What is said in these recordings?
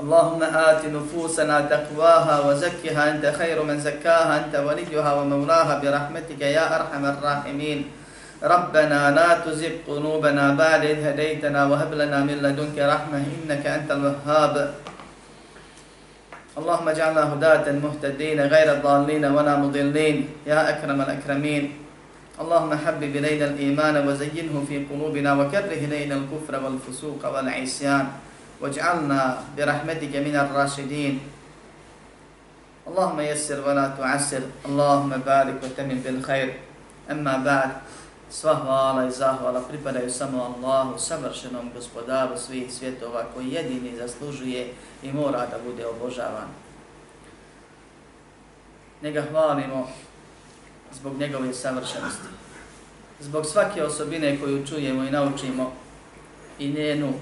اللهم آت نفوسنا تقواها وزكها أنت خير من زكاها أنت وليها ومولاها برحمتك يا أرحم الراحمين. ربنا لا تزغ قلوبنا بعد إذ هديتنا وهب لنا من لدنك رحمة إنك أنت الوهاب. اللهم اجعلنا هداة مهتدين غير ضالين ولا مضلين. يا أكرم الأكرمين. اللهم حبب إلينا الإيمان وزينه في قلوبنا وكره إلينا الكفر والفسوق والعصيان. واجعلنا برحمتك من الراشدين اللهم يسر ولا تعسر اللهم بارك وتمن بالخير أما بعد sva hvala i zahvala pripadaju samo Allahu, savršenom gospodaru svih svjetova koji jedini zaslužuje i mora da bude obožavan. Njega hvalimo zbog njegove savršenosti. Zbog svake osobine koju čujemo i naučimo i njenu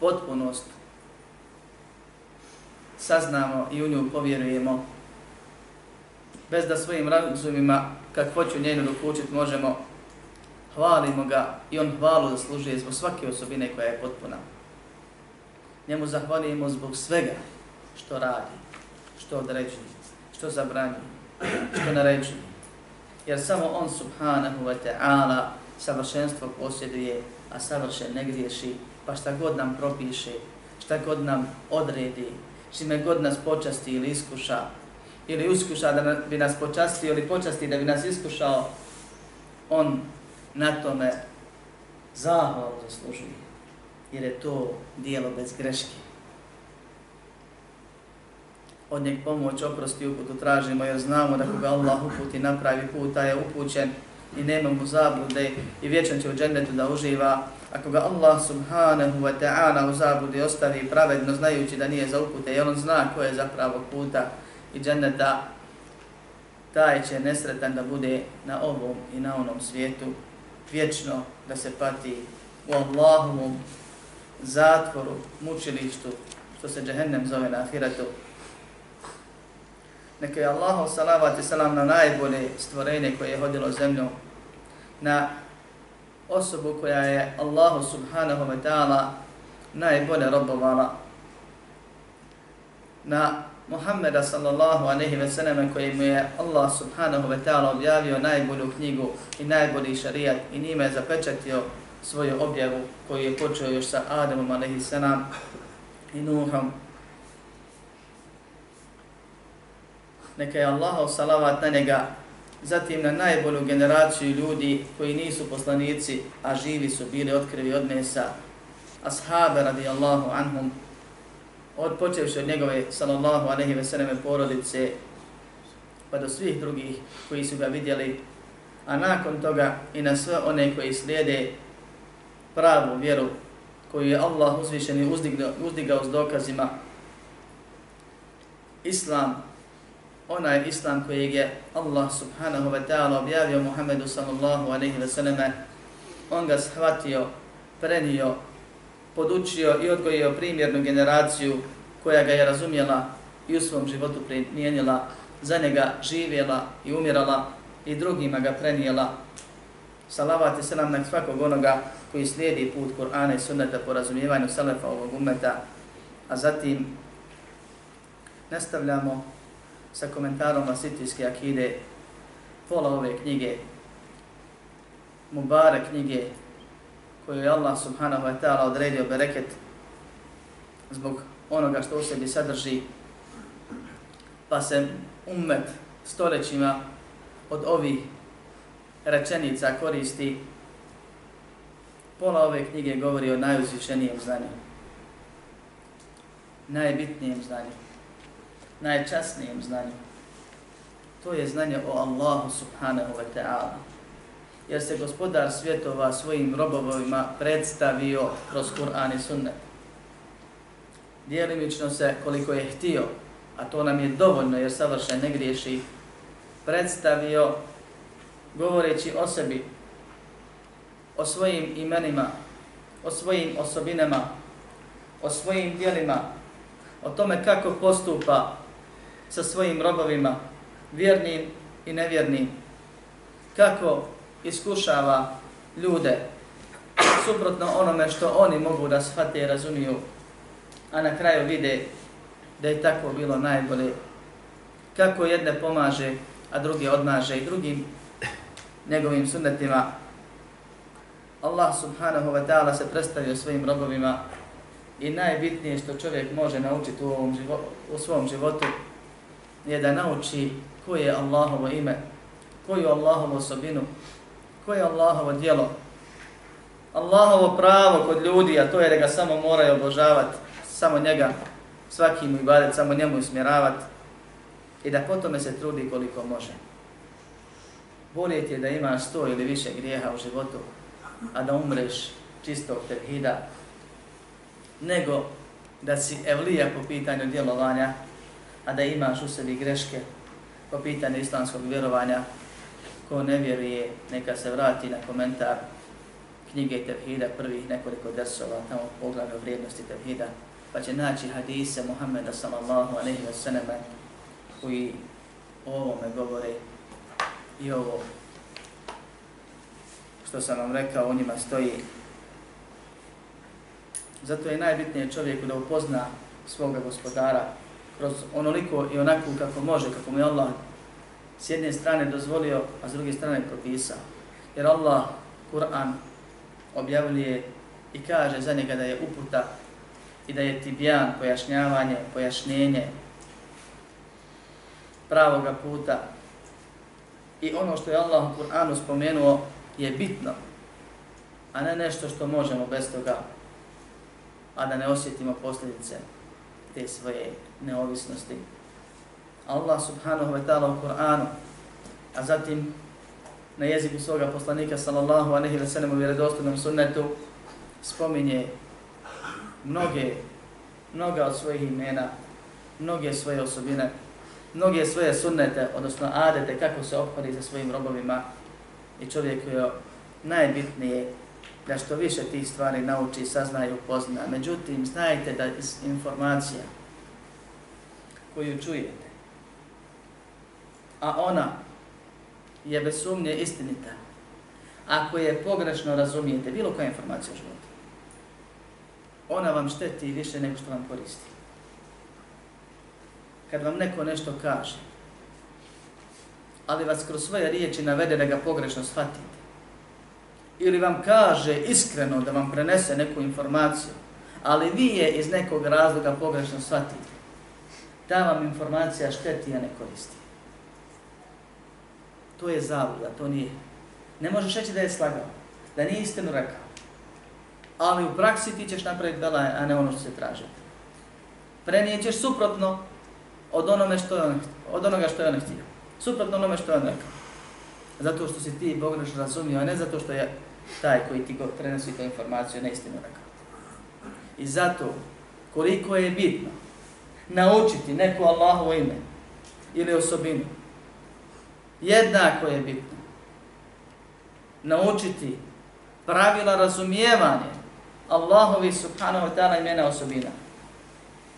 potpunost saznamo i u nju povjerujemo bez da svojim razumima kakvoću njenu dokučit možemo hvalimo ga i on hvalu zaslužuje zbog svake osobine koja je potpuna. Njemu zahvalimo zbog svega što radi, što određuje, što zabranjuje, što naređuje. Jer samo on subhanahu wa ta'ala savršenstvo posjeduje, a savršen ne griješi pa šta god nam propiše, šta god nam odredi, čime god nas počasti ili iskuša, ili uskuša da bi nas počastio ili počasti da bi nas iskušao, on na tome zahvalu zaslužuje, jer je to dijelo bez greške. Od njeg pomoć, oprosti, uputu tražimo, jer znamo da koga Allah uputi napravi puta je upućen i nema mu zablude i vječan će u džennetu da uživa, ako ga Allah subhanahu wa ta'ala u zabludi ostavi pravedno znajući da nije za upute jer on zna ko je zapravo puta i dženneta, taj će nesretan da bude na ovom i na onom svijetu vječno da se pati u Allahovom zatvoru, mučilištu, što se džehennem zove na ahiretu. Neka je Allahov salavat i salam na najbolje stvorenje koje je hodilo zemljom, na osobu koja je Allahu subhanahu wa ta'ala najbolje robovala, na Muhammeda sallallahu aleyhi ve selleme koji mu je Allah subhanahu wa ta'ala objavio najbolju knjigu i najbolji šarijat i njime je zapečatio svoju objavu koju je počeo još sa Adamom aleyhi sallam i Nuhom. Neka je Allahov salavat na njega zatim na najbolju generaciju ljudi koji nisu poslanici, a živi su bili otkrivi od mesa, ashabe radijallahu anhum, od počevši od njegove sallallahu aleyhi ve selleme porodice, pa do svih drugih koji su ga vidjeli, a nakon toga i na sve one koji slijede pravu vjeru koju je Allah uzvišen i uzdigao, uzdigao s dokazima, Islam onaj islam kojeg je Allah subhanahu wa ta'ala objavio Muhammedu sallallahu alaihi wa sallame, on ga shvatio, prenio, podučio i odgojio primjernu generaciju koja ga je razumjela i u svom životu primijenila, za njega živjela i umirala i drugima ga prenijela. Salavat i selam na svakog onoga koji slijedi put Kur'ana i sunneta po razumijevanju selefa ovog umeta, a zatim nastavljamo sa komentarom Vasitijske akide, pola ove knjige, Mubare knjige, koju je Allah subhanahu wa ta'ala odredio bereket zbog onoga što u sebi sadrži, pa se ummet stoljećima od ovih rečenica koristi. Pola ove knjige govori o najuzvišenijem znanju, najbitnijem znanju najčasnijem znanju. To je znanje o Allahu subhanahu wa ta'ala. Jer se gospodar svjetova svojim robovima predstavio kroz Kur'an i sunnet. dijelimično se koliko je htio, a to nam je dovoljno jer savršen ne griješi, predstavio govoreći o sebi, o svojim imenima, o svojim osobinama, o svojim dijelima, o tome kako postupa sa svojim robovima, vjernim i nevjernim, kako iskušava ljude suprotno onome što oni mogu da shvate i razumiju, a na kraju vide da je tako bilo najbolje. Kako jedne pomaže, a drugi odmaže i drugim njegovim sunnetima. Allah subhanahu wa ta'ala se predstavio svojim robovima i najbitnije što čovjek može naučiti u, ovom životu, u svom životu je da nauči koje je Allahovo ime, koju Allahovu osobinu, koje je Allahovo dijelo, Allahovo pravo kod ljudi, a to je da ga samo moraju obožavati, samo njega, svaki mu ibadet, samo njemu usmjeravati i da potom se trudi koliko može. Bolje ti je da imaš sto ili više grijeha u životu, a da umreš čistog tevhida, nego da si evlija po pitanju djelovanja, a da imaš u sebi greške po pitanju islamskog vjerovanja, ko ne vjeruje, neka se vrati na komentar knjige Tevhida, prvih nekoliko dersova, tamo poglavlja vrijednosti Tevhida, pa će naći hadise Muhammeda sallallahu alaihi wa sallam koji o ovome govore i ovo što sam vam rekao, u njima stoji. Zato je najbitnije čovjeku da upozna svoga gospodara kroz onoliko i onako kako može, kako mu je Allah s jedne strane dozvolio, a s druge strane propisao. Jer Allah, Kur'an, objavljuje i kaže za njega da je uputa i da je tibjan, pojašnjavanje, pojašnjenje pravoga puta. I ono što je Allah u Kur'anu spomenuo je bitno, a ne nešto što možemo bez toga, a da ne osjetimo posljedice te svoje neovisnosti. Allah subhanahu wa ta'ala u Kur'anu, a zatim na jeziku svoga poslanika sallallahu alejhi ve sellem u vjerodostojnom sunnetu spominje mnoge mnoga od svojih imena, mnoge svoje osobine, mnoge svoje sunnete, odnosno adete kako se ophodi za svojim robovima i čovjek je najbitnije da što više tih stvari nauči, sazna i upozna. Međutim, znajte da iz informacija koju čujete, a ona je bez sumnje istinita. Ako je pogrešno razumijete bilo koja informacija u životu, ona vam šteti više nego što vam koristi. Kad vam neko nešto kaže, ali vas kroz svoje riječi navede da ga pogrešno shvatite, ili vam kaže iskreno da vam prenese neku informaciju, ali vi je iz nekog razloga pogrešno shvatite, ta vam informacija šteti, a ne koristi to je zavuda, to nije. Ne možeš reći da je slagao, da nije istinu rekao. Ali u praksi ti ćeš napraviti belaj, a ne ono što se traži. Prenijećeš suprotno od, onome što je on, od onoga što je on htio. Suprotno onome što je on rekao. Zato što si ti Bog naš razumio, a ne zato što je taj koji ti prenosi tu informaciju neistinu rekao. I zato, koliko je bitno naučiti neko Allahovo ime ili osobinu, jednako je bitno naučiti pravila razumijevanja Allahovi subhanahu wa ta'ala imena osobina.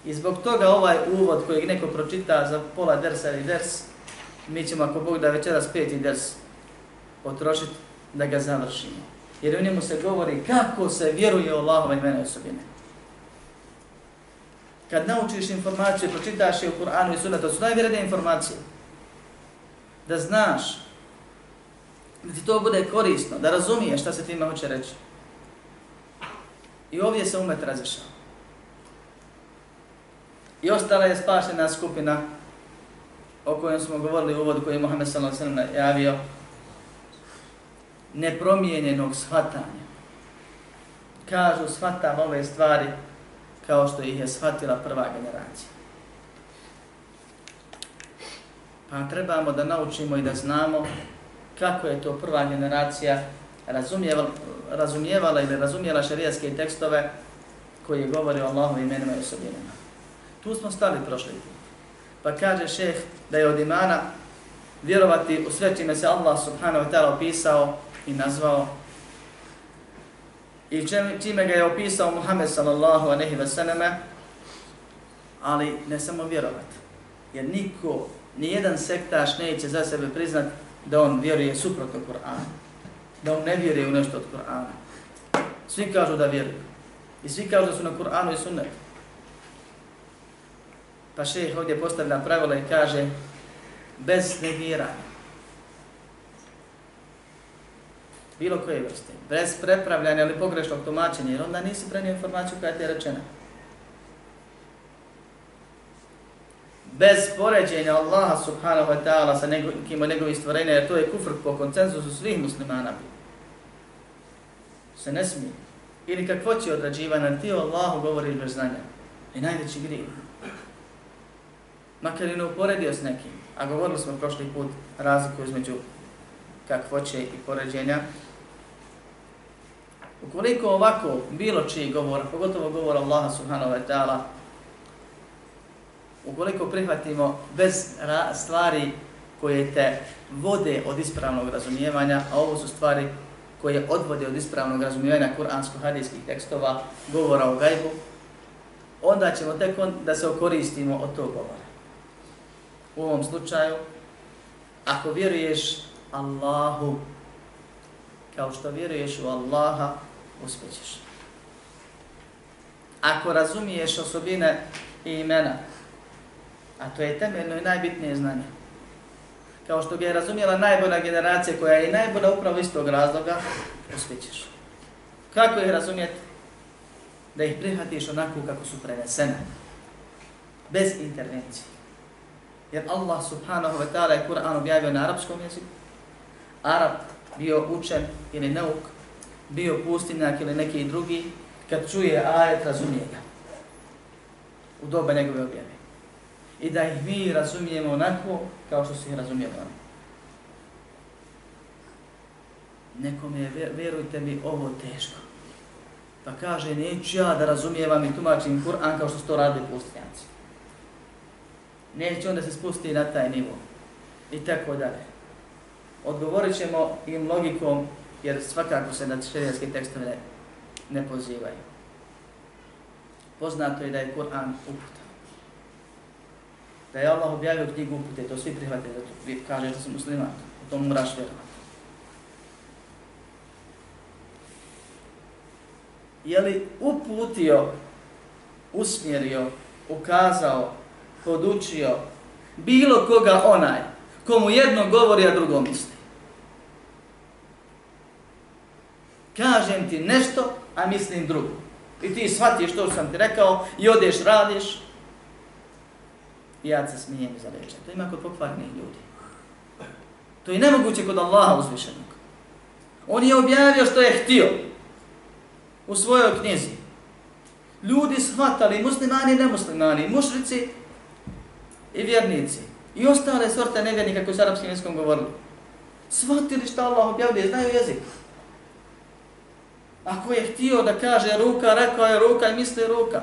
I zbog toga ovaj uvod koji neko pročita za pola dersa ili ders, mi ćemo ako Bog da večeras peti ders potrošiti da ga završimo. Jer u njemu se govori kako se vjeruje Allahove imena osobine. Kad naučiš informaciju, pročitaš je u Kur'anu i Sunnetu, to su najvjerednije informacije da znaš, da ti to bude korisno, da razumiješ šta se time hoće reći. I ovdje se umet razišao. I ostala je spašena skupina o kojem smo govorili u uvodu koji je Muhammed sallallahu alejhi ve sellem javio nepromijenjenog shvatanja. Kažu shvatam ove stvari kao što ih je shvatila prva generacija. Pa trebamo da naučimo i da znamo kako je to prva generacija razumijevala, razumijevala ili razumijela šarijaske tekstove koji govore o Allahu imenima i osobinama. Tu smo stali prošli put. Pa kaže šeh da je od imana vjerovati u sve čime se Allah subhanahu wa ta'ala opisao i nazvao i čime ga je opisao Muhammed sallallahu aleyhi ve selleme, ali ne samo vjerovati. Jer niko, nijedan sektaš neće za sebe priznat da on vjeruje suprotno Kur'anu. Da on ne vjeruje u nešto od Kur'ana. Svi kažu da vjeruju. I svi kažu da su na Kur'anu i sunnetu. Pa šeheh ovdje postavlja pravila i kaže bez negiranja. Bilo koje vrste. Bez prepravljanja ili pogrešnog tumačenja, jer onda nisi prenio informaciju koja ti je rečena. Bez poređenja Allaha subhanahu wa ta'ala sa nekim od njegovih stvorenja, jer to je kufr po koncenzusu svih muslimana. Se ne smije. Ili kakvo će odrađivana, ti o Allahu govoriš bez znanja. I najveći grije makar i ne uporedio s nekim, a govorili smo prošli put razliku između kakvoće i poređenja, ukoliko ovako bilo čiji govor, pogotovo govor Allaha subhanahu wa ta'ala, ukoliko prihvatimo bez stvari koje te vode od ispravnog razumijevanja, a ovo su stvari koje odvode od ispravnog razumijevanja kuransko-hadijskih tekstova, govora o gajbu, onda ćemo tek on da se okoristimo od tog govora. U ovom slučaju, ako vjeruješ Allahu, kao što vjeruješ u Allaha, uspjećeš. Ako razumiješ osobine i imena, a to je temeljno i najbitnije znanje, kao što ga je razumjela najbolja generacija koja je najbolja upravo iz tog razloga, uspjećeš. Kako ih razumjeti? Da ih prihvatiš onako kako su prenesene. Bez intervencije. Jer Allah subhanahu wa ta'ala je Kur'an objavio na arapskom jeziku. Arab bio učen ili nauk, bio pustinjak ili neki drugi, kad čuje ajet, razumije ga. U doba njegove objave. I da ih mi razumijemo onako kao što su ih razumijeli oni. Nekom je, vjerujte mi, ovo teško. Pa kaže, neću ja da razumijevam i tumačim Kur'an kao što su to radili pustinjaci neće onda se spusti na taj nivo. I tako dalje. Odgovorit ćemo im logikom, jer svakako se na šerijanske tekstove ne, ne pozivaju. Poznato je da je Kur'an uputa. Da je Allah objavio knjigu upute, to svi prihvate, da to vi kaže da si musliman, u tom moraš vjerovati. Je li uputio, usmjerio, ukazao, podučio bilo koga onaj komu jedno govori, a drugo misli. Kažem ti nešto, a mislim drugo. I ti shvatiš što sam ti rekao i odeš, radiš. I ja se smijem za reče. To ima kod pokvarnih ljudi. To je nemoguće kod Allaha uzvišenog. On je objavio što je htio u svojoj knjizi. Ljudi shvatali, muslimani i nemuslimani, mušrici i vjernici i ostale sorte nevjernika koji su arapskim jezikom govorili. Shvatili šta Allah objavljuje, znaju jezik. Ako je htio da kaže ruka, rekao je ruka i misli ruka.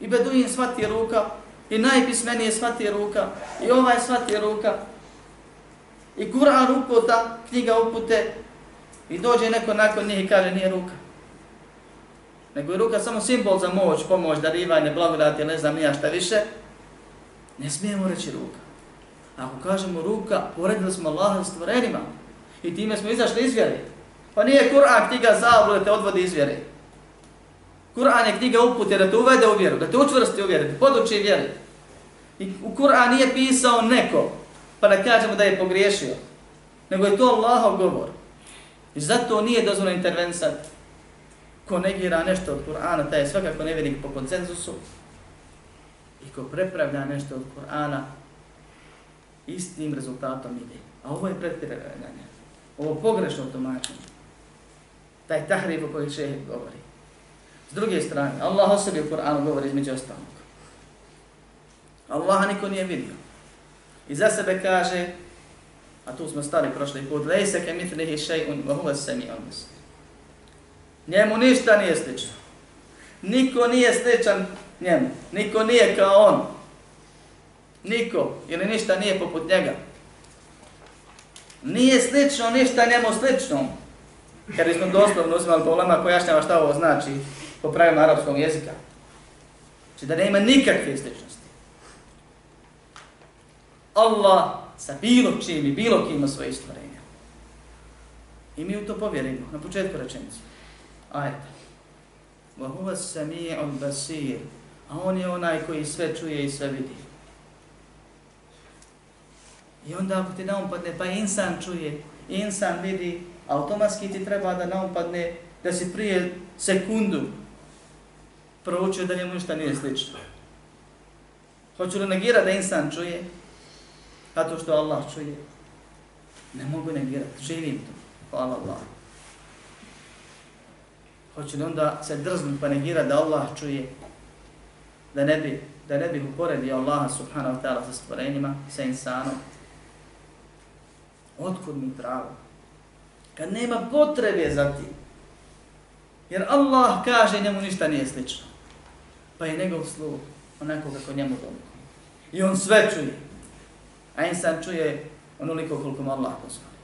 I Beduin svati ruka, i najpismenije svati ruka, i ovaj svati ruka. I Kur'an uputa, knjiga upute, i dođe neko nakon njih i kaže nije ruka. Nego je ruka samo simbol za moć, pomoć, darivanje, blagodati, ne znam nija šta više. Ne smijemo reći ruka. Ako kažemo ruka, poredili smo Allaha s stvorenima. I time smo izašli iz vjeri. Pa nije Kur'an knjiga zablude te odvodi iz vjere. Kur'an je knjiga upute da te uvede u vjeru, da te učvrsti u vjeru, da te poduči vjeri. I u Kur'an nije pisao neko, pa da kažemo da je pogriješio. Nego je to Allahov govor. I zato nije dozvoljeno intervensat ko negira nešto od Kur'ana, taj je svakako nevjernik po koncenzusu. I ko prepravlja nešto od Kur'ana, istim rezultatom ide. A ovo je pretpravljanje. Ovo pogrešno tumačenje. Taj tahrif o kojoj šeheh govori. S druge strane, Allah o sebi u Kur'anu govori između ostalog. Allah niko nije vidio. I za sebe kaže, a tu smo stali prošli put, lejse ke mitlihi še'un, wa huva sami on Njemu ništa nije slično. Niko nije sličan njemu. Niko nije kao on. Niko ili ništa nije poput njega. Nije slično ništa njemu sličnom. Jer smo doslovno uzimali po ulema pojašnjava šta ovo znači po pravilom arapskom jezika. Znači da nema nikakve sličnosti. Allah sa bilo čim i bilo kim ima svoje stvorenja. I mi u to povjerimo na početku rečenice. Ajde. Wa huwa sami'ul basir. A on je onaj koji sve čuje i sve vidi. I onda ako ti naumpadne, pa insan čuje, insan vidi, automatski ti treba da naumpadne da si prije sekundu proučio da njemu ništa nije slično. Hoću li negirati da insan čuje? Zato što Allah čuje. Ne mogu negirati, živim to. Hvala Allah. Hoću li onda se drznuti pa negirati da Allah čuje? Da ne bi, da ne bi uporedio Allaha subhanahu wa ta'ala sa stvorenjima, sa insanom. Otkud mi pravo? Kad nema potrebe za tim. Jer Allah kaže njemu ništa nije slično. Pa je njegov sluh onako kako njemu dobro. I on sve čuje. A insan čuje onoliko koliko mu Allah pozvali.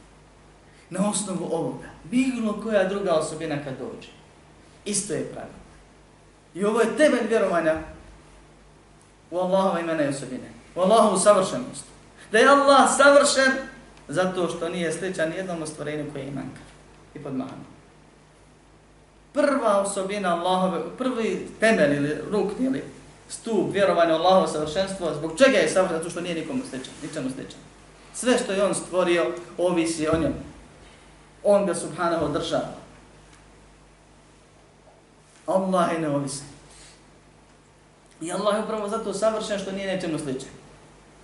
Na osnovu ovoga, bilo koja druga osobina kad dođe, isto je pravilo. I ovo je temelj vjerovanja u Allahova imena i osobine. U Allahovu savršenost. Da je Allah savršen zato što nije sličan jednom stvorenju koje je manjkav i podmahano. Prva osobina Allahove, prvi temelj ili rukni ili stup vjerovanja u Allahovo savršenstvo, zbog čega je savršen? Zato što nije nikomu sličan, ničemu sličan. Sve što je on stvorio, ovisi o njemu. On ga subhanahu država. Allah je neovisan. I Allah je upravo zato savršen što nije nečemu sličan.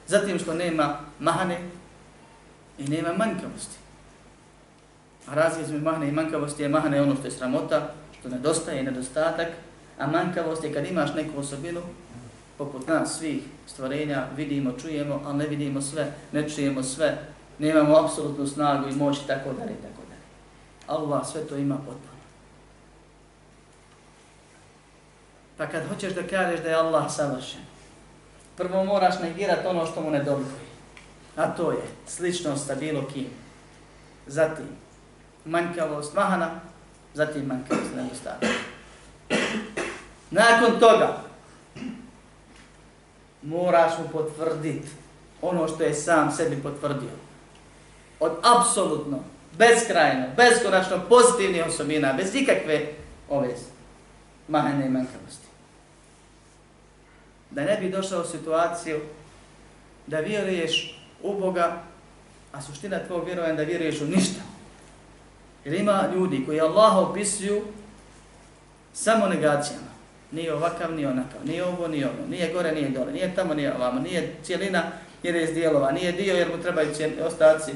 Zatim što nema mahane i nema manjkavosti. A razlika između mahne i manjkavosti je mahne ono što je sramota, što nedostaje i nedostatak, a manjkavost je kad imaš neku osobinu, poput nas svih stvorenja, vidimo, čujemo, ali ne vidimo sve, ne čujemo sve, nemamo apsolutnu snagu i moć i tako dalje i tako dalje. Allah sve to ima potpuno. Pa kad hoćeš da kažeš da je Allah savršen, prvo moraš negirati ono što mu ne dolikuje. A to je sličnost sa bilo kim. Zatim, manjkavost mahana, zatim manjkavost nedostatak. Nakon toga, moraš mu potvrditi ono što je sam sebi potvrdio. Od apsolutno, beskrajno, beskonačno pozitivnih osobina, bez ikakve ove mahane i manjkavosti. Da ne bi došao u situaciju da vjeruješ u Boga, a suština tvojeg vjerovanja da vjeruješ u ništa. Jer ima ljudi koji Allah opisuju samo negacijama. Nije ovakav, nije onakav, nije ovo, nije ono, nije gore, nije dole, nije tamo, nije ovamo, nije cijelina jer je iz dijelova, nije dio jer mu trebaju ostaci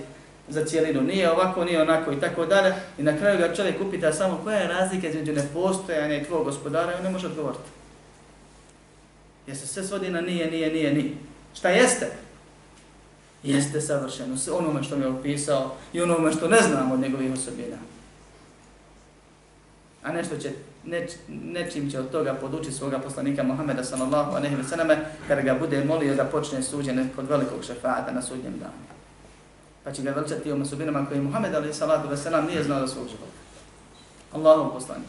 za cijelinu, nije ovako, nije onako i tako dalje. I na kraju ga čovjek upita samo koja je razlika između nepostojanja i tvojeg gospodara i on ne može odgovoriti. Jer se sve svodi na nije, nije, nije, nije. Šta jeste? Jeste savršeno, onome što mi je opisao i onome što ne znamo od njegovih osobina. A nešto će neč, nečim će od toga podučiti svoga poslanika Muhameda sallallahu alejhi ve selleme kada ga bude molio da počne suđenje kod velikog šefata na sudnjem danu. Pa će ga veličati o osobinama koje Muhammed alejhi salatu ve sallam nije znao da svog života. Allahov poslanik.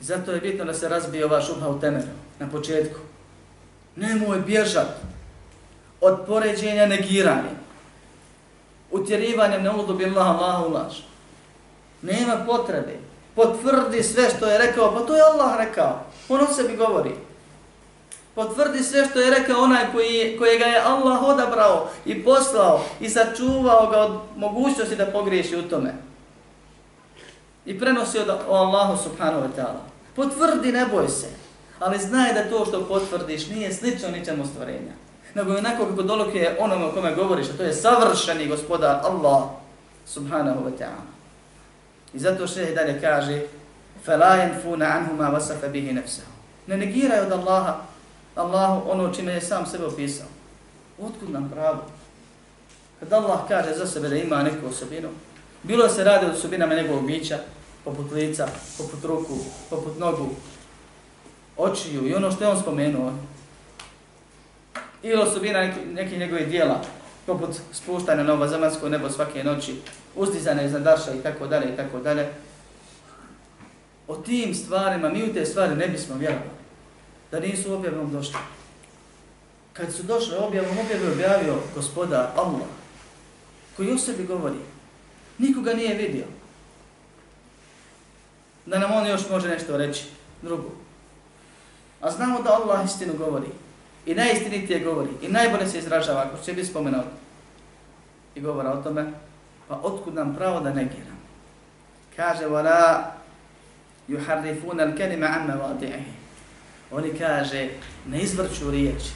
Zato je bitno da se razbije ova šubha u temelju, na početku. Nemoj bježati, od poređenja negiranje, utjerivanjem na udu billaha Allahu lažu. Nema potrebe. Potvrdi sve što je rekao, pa to je Allah rekao. On o sebi govori. Potvrdi sve što je rekao onaj koji, kojega je Allah odabrao i poslao i sačuvao ga od mogućnosti da pogriješi u tome. I prenosi od Allahu subhanahu wa ta'ala. Potvrdi, ne boj se. Ali znaj da to što potvrdiš nije slično ničemu stvorenja Nego je onako kako dolokuje onome o kome govoriš, a to je savršeni gospodar Allah subhanahu wa ta'ala. I zato še dalje kaže فَلَا يَنْفُونَ عَنْهُمَا وَسَفَ بِهِ نَفْسَهُ Ne negiraju od Allaha, Allahu ono čime je sam sebe opisao. Otkud nam pravo? Kad Allah kaže za sebe da ima neku osobinu, bilo se radi o osobinama njegovog bića, poput lica, poput ruku, poput nogu, očiju i ono što je on spomenuo. Ili osobina neki, neki njegove dijela, poput spuštanja na ovazamansko nebo svake noći, uzdizane iznad darša i tako dalje i tako dalje. O tim stvarima, mi u te stvari ne bismo vjerovali, da nisu objavom došli. Kad su došle objavom, objavom objavio gospodar Allah, koji o sebi govori, nikoga nije vidio. Da nam on još može nešto reći, drugo. A znamo da Allah istinu govori I najistinitije govori. I najbolje se izražava, ako će biti spomenut. I govora o tome. Pa otkud nam pravo da negiram? Kaže, وَلَا يُحَرِّفُونَ الْكَلِمَ عَمَّ وَادِعِهِ Oni kaže, ne izvrću riječi.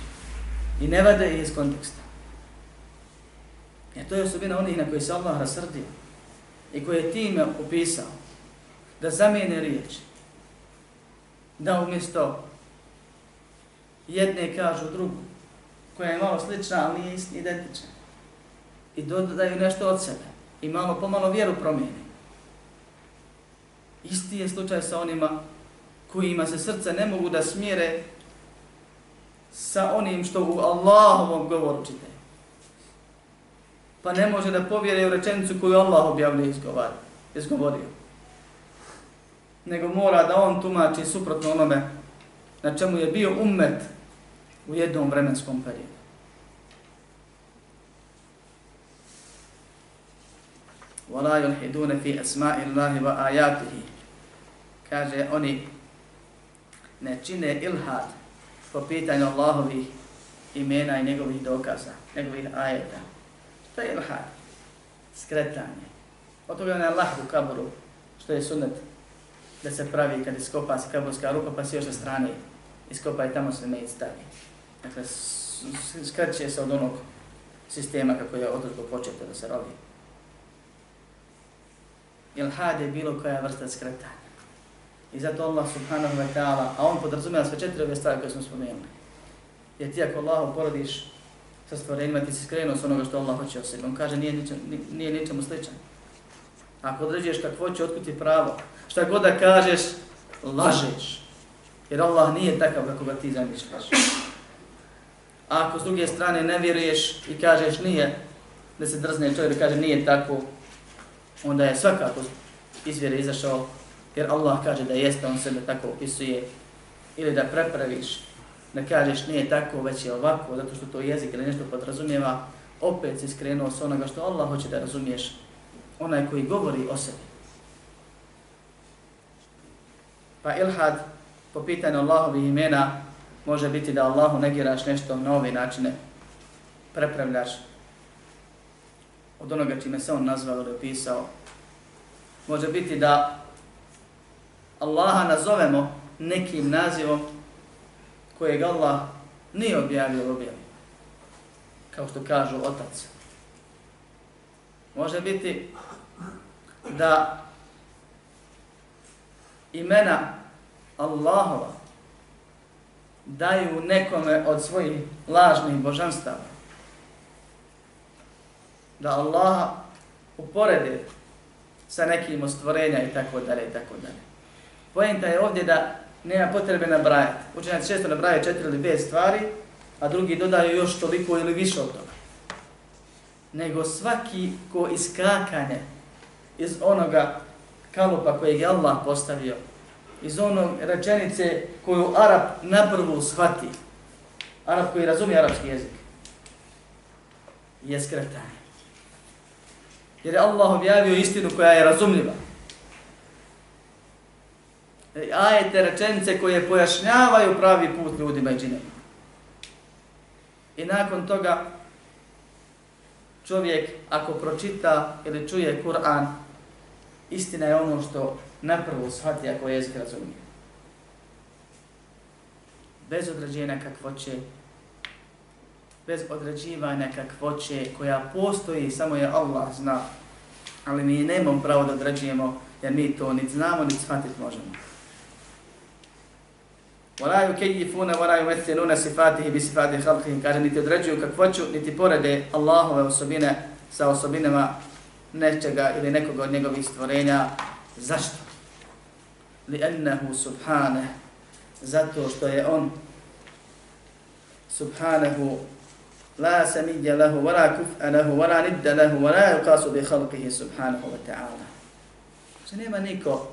I ne vade ih iz konteksta. E to je osobina onih na koji se Allah rasrdio. I koje je time opisao. Da zamijene riječi. Da umjesto jedne kažu drugu, koja je malo slična, ali nije identična. I dodaju nešto od sebe. I malo pomalo vjeru promijeni. Isti je slučaj sa onima kojima se srce ne mogu da smire sa onim što u Allahovom govoru čite. Pa ne može da povjere u rečenicu koju Allah objavlja izgovorio. Nego mora da on tumači suprotno onome na čemu je bio ummet u jednom vremenskom periodu. وَلَا يُلْحِدُونَ فِي أَسْمَاءِ اللَّهِ وَآيَاتِهِ Kaže, oni ne čine ilhad po pitanju Allahovih imena i njegovih dokaza, njegovih ajeta. To je ilhad, skretanje. Od toga je Allah u kaburu, što je sunet da se pravi kad iskopa se kaburska rupa, pa se još sa strane iskopaj tamo se med stavi. Dakle, skreće se od onog sistema kako je održbo početo da se robi. had je bilo koja vrsta skretanja. I zato Allah subhanahu wa ta'ala, a on podrazumijeva sve četiri ove stvari koje smo spomenuli. Jer ti ako Allahom porodiš sa stvorenima, ti si skrenuo s onoga što Allah hoće o sebi. On kaže nije, ničem, nije ničemu sličan. Ako određuješ kako hoće, otkud ti pravo. Šta god da kažeš, lažeš. Jer Allah nije takav kako ga ti zamišljaš. A ako s druge strane ne vjeruješ i kažeš nije, da se drzne čovjek da kaže nije tako, onda je svakako iz vjere izašao, jer Allah kaže da jeste, on sebe tako opisuje, ili da prepraviš, da kažeš nije tako, već je ovako, zato što to jezik ili nešto podrazumijeva, opet si skrenuo s onoga što Allah hoće da razumiješ, onaj koji govori o sebi. Pa ilhad, po pitanju Allahovih imena, može biti da Allahu negiraš nešto na ove načine, prepravljaš od onoga čime se on nazvao ili opisao. Može biti da Allaha nazovemo nekim nazivom kojeg Allah nije objavio ili objavio. Kao što kažu otac. Može biti da imena Allahova daju nekome od svojih lažnih božanstava. Da Allaha uporede sa nekim stvorenja i tako dalje i tako dalje. Pojenta je ovdje da nema potrebe nabrajati. Učenjaci često nabrajaju četiri ili pet stvari, a drugi dodaju još toliko ili više od toga. Nego svaki ko iskakanje iz onoga kalupa kojeg je Allah postavio, iz onog rečenice koju Arab naprvu shvati, Arab koji razumije arapski jezik, je skretanje. Jer je Allah objavio istinu koja je razumljiva. E, ajete rečenice koje pojašnjavaju pravi put ljudima i džinima. I nakon toga čovjek ako pročita ili čuje Kur'an, istina je ono što napravo shvati ako jezik razumije. Bez određenja kakvoće, bez određivanja kakvoće koja postoji, samo je Allah zna, ali mi nemamo pravo da određujemo, jer mi to niti znamo, niti shvatiti možemo. وَلَا يُكَيِّفُونَ وَلَا يُمَثِّلُونَ صِفَاتِهِ بِصِفَاتِ خَلْقِهِ Kaže, niti određuju kakvoću, niti porede Allahove osobine sa osobinama nečega ili nekoga od njegovih stvorenja. Zašto? Li ennehu zato što je on subhanahu la samidja lahu, wala kuf'a lahu, wala nidda lahu, wala yuqasu bi khalqihi subhanahu wa ta'ala. Znači nema niko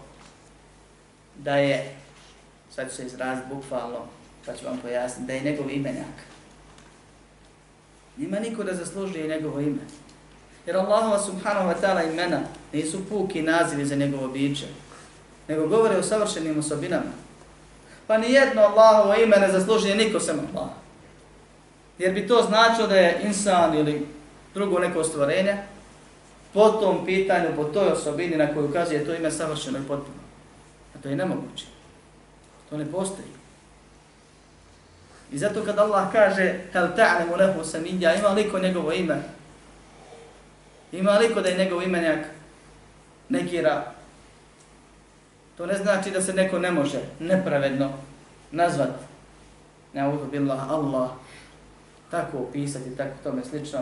da je, sad ću se izraziti bukvalno, pa ću vam pojasniti, da je njegov imenjak. Nema niko da zaslužuje njegovo ime. Jer Allah subhanahu wa ta'ala imena nisu puki nazivi za njegovo biće, nego govore o savršenim osobinama. Pa ni jedno Allahovo ime ne zaslužuje niko sem Allah. Jer bi to značilo da je insan ili drugo neko stvorenje po tom pitanju, po toj osobini na koju ukazuje to ime savršeno i potpuno. A to je nemoguće. To ne postoji. I zato kad Allah kaže hel ta'lemu lehu samidja, ima liko njegovo ime? Ima liko da je njegov imenjak negira? To ne znači da se neko ne može nepravedno nazvat. Neuzu billah Allah. Tako opisati, tako tome slično.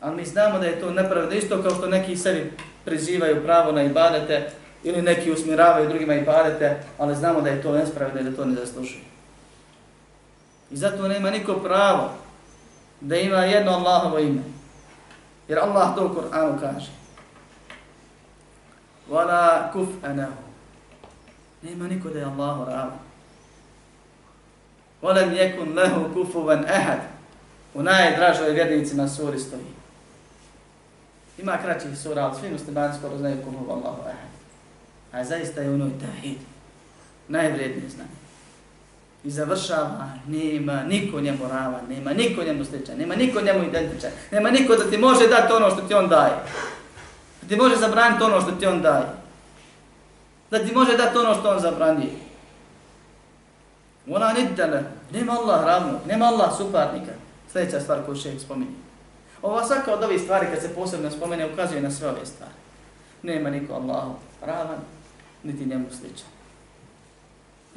Ali mi znamo da je to nepravedno. Isto kao što neki sebi prizivaju pravo na ibadete ili neki usmiravaju drugima ibadete, ali znamo da je to nespravedno i da to ne zaslušuje. I zato nema niko pravo da ima jedno Allahovo ime. Jer Allah to u Kur'anu kaže. وَلَا kuf. Nema niko da je Allahu ravan. Volem jekun lehu kufuvan ehad. U najdražoj vjernicima suri stoji. Ima kraćih sura, ali svi muslimani skoro znaju kufu Allahu ehad. A zaista je ono i tahid. Najvrednije znanje i završava, nema niko njemu ravan, nema niko njemu sličan, nema niko njemu identičan, nema niko da ti može dati ono što ti on daje. Da ti može zabraniti ono što ti on daje. Da ti može dati ono što on zabrani. Ona niddele, nema Allah ravno, nema Allah suparnika. Sljedeća stvar koju šeheh spominje. Ova svaka od ovih stvari kad se posebno spomene ukazuje na sve ove stvari. Nema niko Allahu ravan, niti njemu sličan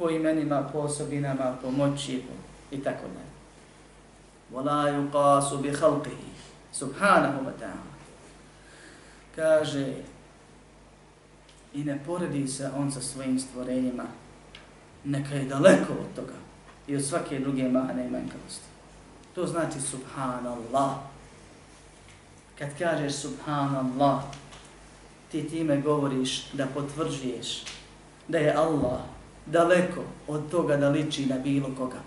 po imenima, po osobinama, po moći i tako dalje. Wala yuqasu bi khalqihi subhanahu wa ta'ala. Kaže i ne poredi se on sa svojim stvorenjima, neka je daleko od toga i od svake druge mahane i manjkavosti. To znači subhanallah. Kad kažeš subhanallah, ti time govoriš da potvrđuješ da je Allah daleko od toga da liči na bilo koga.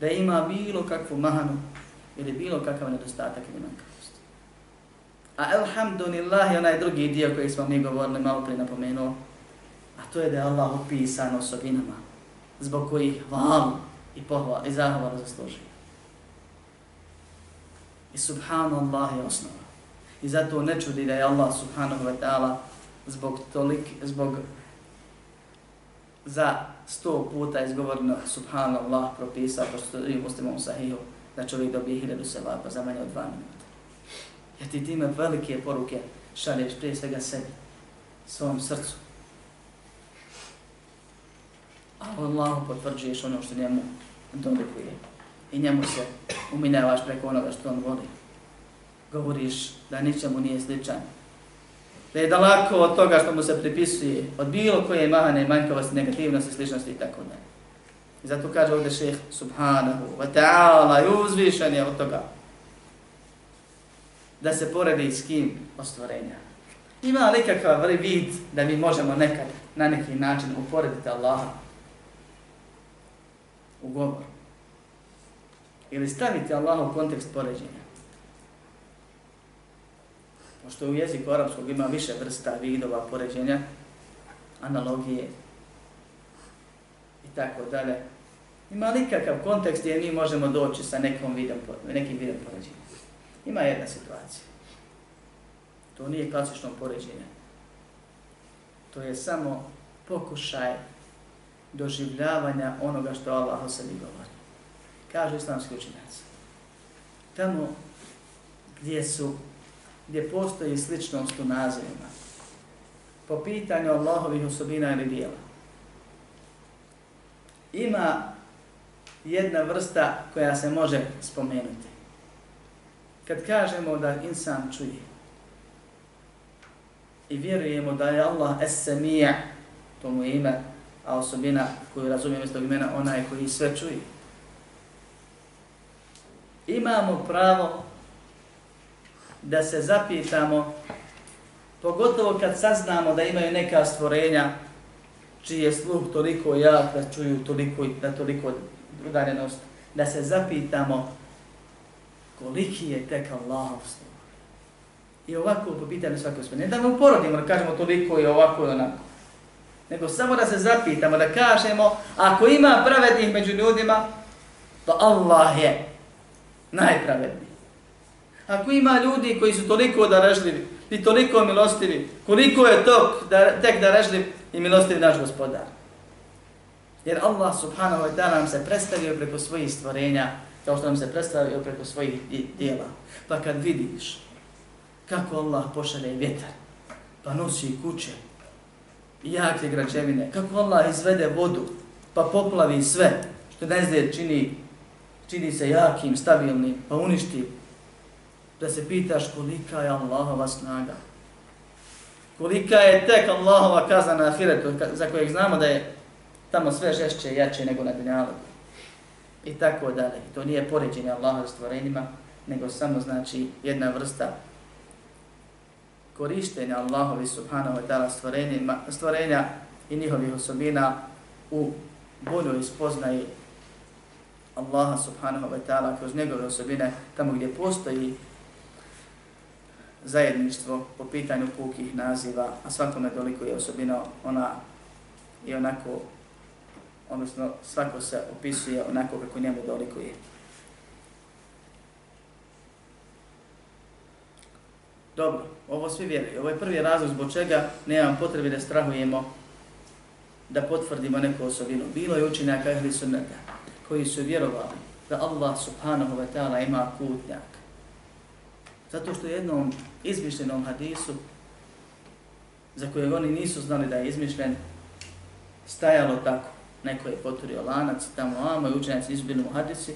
Da ima bilo kakvu mahanu ili bilo kakav nedostatak ili manjkavost. A alhamdulillah je onaj drugi dio koji smo mi govorili malo prije napomenuo, a to je da je Allah opisan osobinama zbog kojih hvala i pohvala i zahvala zaslužuje. I subhanallah je osnova. I zato ne čudi da je Allah subhanahu wa ta'ala zbog tolik, zbog za sto puta izgovorno subhanallah propisao, kao što je muslimom sahihu, da čovjek dobije hiljadu sevapa za manje od dva minuta. Jer ti time velike poruke šalješ prije svega sebi, svom srcu. A Allah potvrđuješ ono što njemu dolikuje. I njemu se uminjavaš preko onoga što on voli. Govoriš da ničemu nije sličan, da je daleko od toga što mu se pripisuje, od bilo koje mahane, manjkavosti, negativnosti, sličnosti i tako dalje. I zato kaže ovdje šeheh subhanahu wa ta'ala i uzvišen je od toga da se poredi s kim ostvorenja. Ima li kakav vid da mi možemo nekad na neki način uporediti Allaha u govor? Ili staviti Allaha u kontekst poređenja? pošto u jeziku arapskog ima više vrsta vidova poređenja, analogije i tako dalje. Ima li kakav kontekst gdje mi možemo doći sa nekom vidom, nekim vidom poređenja? Ima jedna situacija. To nije klasično poređenje. To je samo pokušaj doživljavanja onoga što Allah o sebi govori. Kažu islamski učinjaci. Tamo gdje su gdje postoji sličnost u nazivima. Po pitanju Allahovih osobina ili dijela. Ima jedna vrsta koja se može spomenuti. Kad kažemo da insan čuje i vjerujemo da je Allah es-Sami' to mu je ime, a osobina koju razumijem iz tog imena, ona je koji sve čuje. Imamo pravo da se zapitamo, pogotovo kad saznamo da imaju neka stvorenja čiji je sluh toliko jak da čuju toliko, da toliko udaljenost, da se zapitamo koliki je tek Allahov sluh. I ovako po pitanju svakog osobe. Ne da mu porodimo, da kažemo toliko i ovako i onako. Nego samo da se zapitamo, da kažemo, ako ima pravednih među ljudima, to Allah je najpravedniji. Ako ima ljudi koji su toliko darežljivi i toliko milostivi, koliko je tok da, tek darežljiv i milostiv naš gospodar. Jer Allah subhanahu wa ta'ala nam se predstavio preko svojih stvorenja, kao što nam se predstavio preko svojih dijela. Pa kad vidiš kako Allah pošalje vjetar, pa nosi kuće, jake građevine, kako Allah izvede vodu, pa poplavi sve, što ne zde čini, čini se jakim, stabilnim, pa uništi, da se pitaš kolika je Allahova snaga. Kolika je tek Allahova kazna na ahiretu, za kojeg znamo da je tamo sve žešće i jače nego na dunjalu. I tako dalje. To nije poređenje Allahov stvorenjima, nego samo znači jedna vrsta korištenja Allahovi subhanahu wa ta'ala stvorenja, stvorenja i njihovih osobina u boljoj spoznaji Allaha subhanahu wa ta'ala kroz njegove osobine tamo gdje postoji zajedništvo po pitanju pukih naziva, a svakome doliko je osobina ona i onako, odnosno svako se opisuje onako kako njemu dolikuje. je. Dobro, ovo svi vjeruju. Ovo je prvi razlog zbog čega nemam potrebe da strahujemo da potvrdimo neku osobinu. Bilo je učenjaka ehli sunneta koji su vjerovali da Allah subhanahu wa ta'ala ima kutnjak. Zato što jednom izmišljenom hadisu za kojeg oni nisu znali da je izmišljen, stajalo tako. Neko je poturio lanac, tamo amo i učenjaci izbili mu hadisi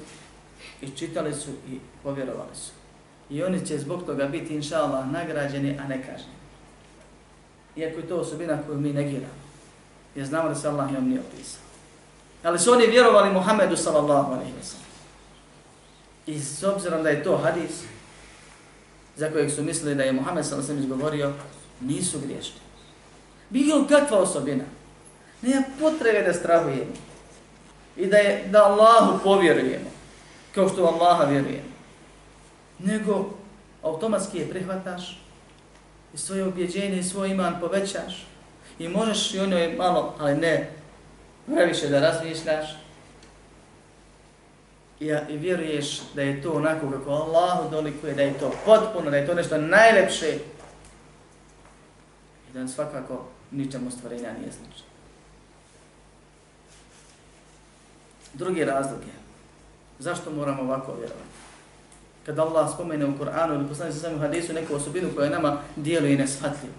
i čitali su i povjerovali su. I oni će zbog toga biti, inša Allah, nagrađeni, a ne kažnjeni. Iako je to osobina koju mi negiramo. Jer znamo da se Allah njom nije opisao. Ali su oni vjerovali Muhammedu sallallahu alaihi wa sallam. I s obzirom da je to hadis, za kojeg su mislili da je Muhammed sallallahu alaihi wa sallam izgovorio, nisu griješni. Bilo kakva osobina. Nema potrebe da strahujemo. I da, je, da Allahu povjerujemo. Kao što Allaha vjerujemo nego automatski je prihvataš i svoje objeđenje i svoj iman povećaš i možeš i ono je malo, ali ne, previše da razmišljaš i, i vjeruješ da je to onako kako Allahu dolikuje, da je to potpuno, da je to nešto najlepše i da svakako ničemu stvarenja nije slično. Drugi razlog je, zašto moramo ovako vjerovati? Kad Allah spomene u Kur'anu ili poslanicu samim hadisu neku osobinu koja je nama dijelo i neshvatljivo,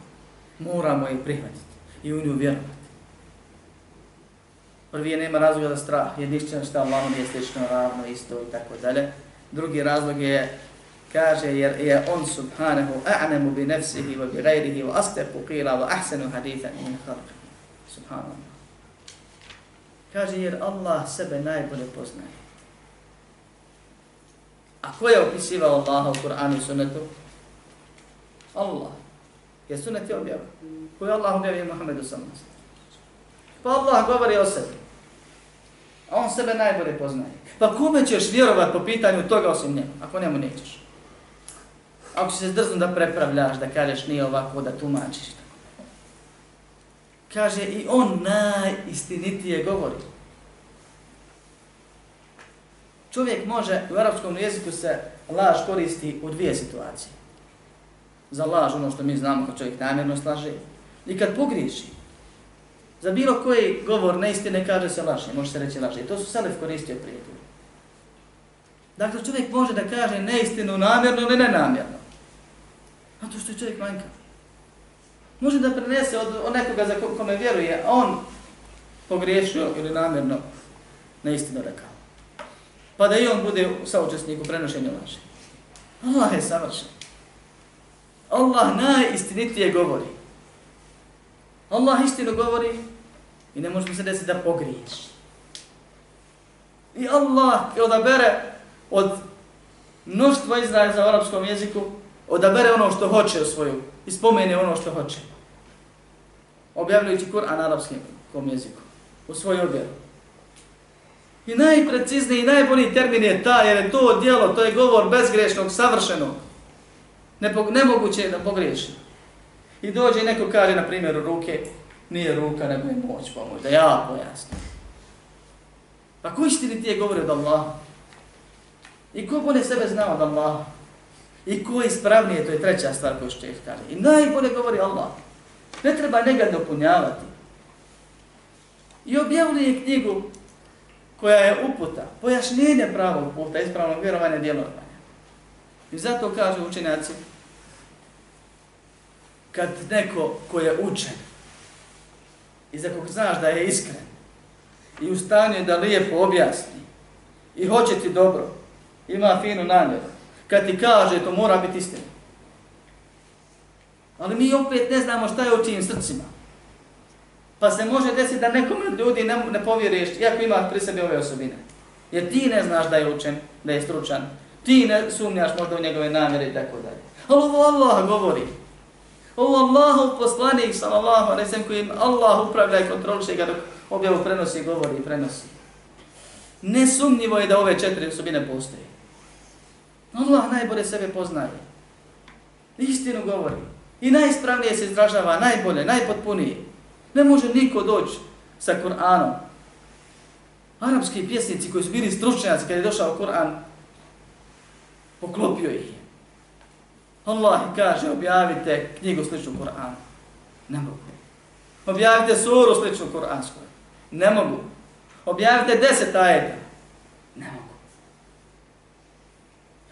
Moramo je prihvatiti i u nju vjerovati. Prvi je nema razloga za strah, jer šta Allah nije slično, ravno, isto i tako dalje. Drugi razlog je, kaže, jer je on subhanahu a'nemu bi nefsihi wa bi gajrihi wa astepu qila wa ahsenu haditha in khalq. Subhanallah. Kaže, jer Allah sebe najbolje poznaje. A ko je opisivao Allaha u Kur'anu i sunnetu? Allah. Jer sunet je objavio. Ko je Allah objavio Muhammedu sallallahu Pa Allah govori o sebi. A on sebe najbolje poznaje. Pa kome ćeš vjerovat po pitanju toga osim njemu? Ako njemu nećeš. Ako se drznu da prepravljaš, da kažeš nije ovako, da tumačiš. Kaže i on najistinitije govori. Čovjek može, u arapskom jeziku se laž koristi u dvije situacije. Za laž, ono što mi znamo kad čovjek namjerno slaže, i kad pogriješi. Za bilo koji govor neistine kaže se laž, može se reći laž. I to su Selef koristio prije tu. Dakle, čovjek može da kaže neistinu namjerno ili nenamjerno. A to što je čovjek manjkav. Može da prenese od, od nekoga za kome vjeruje, a on pogriješio ili namjerno neistinu rekao pa da i on bude saučesnik u prenošenju laži. Allah je savršen. Allah najistinitije govori. Allah istinu govori I ne može se desiti da pogriješ. I Allah odabere od mnoštva izraza u arapskom jeziku, odabere ono što hoće u svoju i spomene ono što hoće. Objavljujući Kur'an na arapskom jeziku, u svoj objavu. I najprecizniji i najbolji termin je ta, jer je to dijelo, to je govor bezgrešnog, savršenog. Nepo, nemoguće je da pogriješi. I dođe i neko kaže, na primjer, ruke, nije ruka, nego je moć pa pomoć, da ja pojasnim. Pa koji istini ti je govori od Allaha? I ko bolje sebe zna od Allaha? I ko je ispravnije, to je treća stvar koju što je I najbolje govori Allah. Ne treba njega dopunjavati. I objavljuje knjigu koja je uputa, pojašnjenje pravog puta, ispravnog vjerovanja, djelovanja. I zato kažu učenjaci, kad neko ko je učen i za kog znaš da je iskren i u stanju da lijepo objasni i hoće ti dobro, ima finu namjeru, kad ti kaže to mora biti istina. Ali mi opet ne znamo šta je u čijim srcima. Pa se može desiti da nekom od ljudi ne, ne povjeriš, iako ima pri sebi ove osobine. Jer ti ne znaš da je učen, da je stručan. Ti ne sumnjaš možda u njegove namjere i tako dalje. Ali ovo Allah govori. Ovo Allahov poslanik, sallallahu alaihi sallam, kojim Allah upravlja i kontroliše ga dok objavu prenosi, govori i prenosi. Nesumnjivo je da ove četiri osobine postoje. Allah najbolje sebe poznaje. Istinu govori. I najispravnije se izražava, najbolje, najpotpunije. Ne može niko doći sa Kur'anom. Arabski pjesnici koji su bili stručnjaci kada je došao Kur'an, poklopio ih. Allah kaže, objavite knjigu sličnu Kur'anu. Ne mogu. Objavite suru sličnu Kur'anskoj. Ne mogu. Objavite deset ajeta. Ne mogu.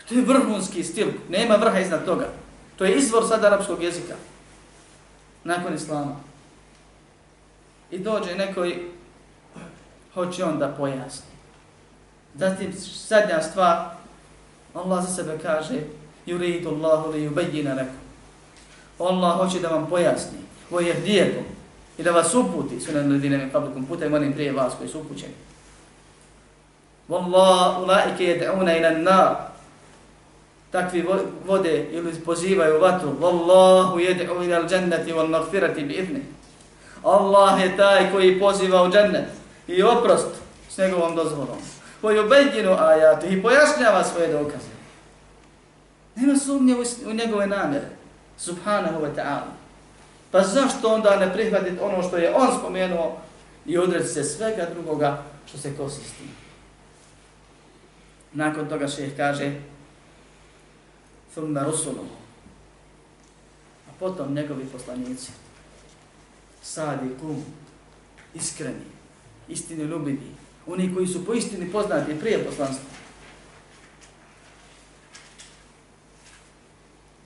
To je vrhunski stil. Nema vrha iznad toga. To je izvor sada arapskog jezika. Nakon islama. I dođe neko i hoće on da pojasni. Zatim sadnja stvar, Allah za sebe kaže yuridu Allahu li yubayyana lakum. Allah hoće da vam pojasni, ko je i da vas uputi, su nam ledine mi kablikum, onim prije vas koji su upućeni. Wallahu ulaike yad'una ila an-nar Takvi vode ili pozivaju vatru. Wallahu yad'u ila al-jannati wal maghfirati bi idni. Allah je taj koji poziva u džennet i oprost s njegovom dozvolom. Koji obedjenu ajatu i pojašnjava svoje dokaze. Nema sumnje u njegove namjere. Subhanahu wa ta'ala. Pa zašto onda ne prihvatiti ono što je on spomenuo i odreći se svega drugoga što se kosi s tim. Nakon toga šeheh kaže Thumma rusulom. A potom njegovi poslanici. Sadi, kum, iskreni, istini ljubivi. Oni koji su po istini poznati prije poslanstva.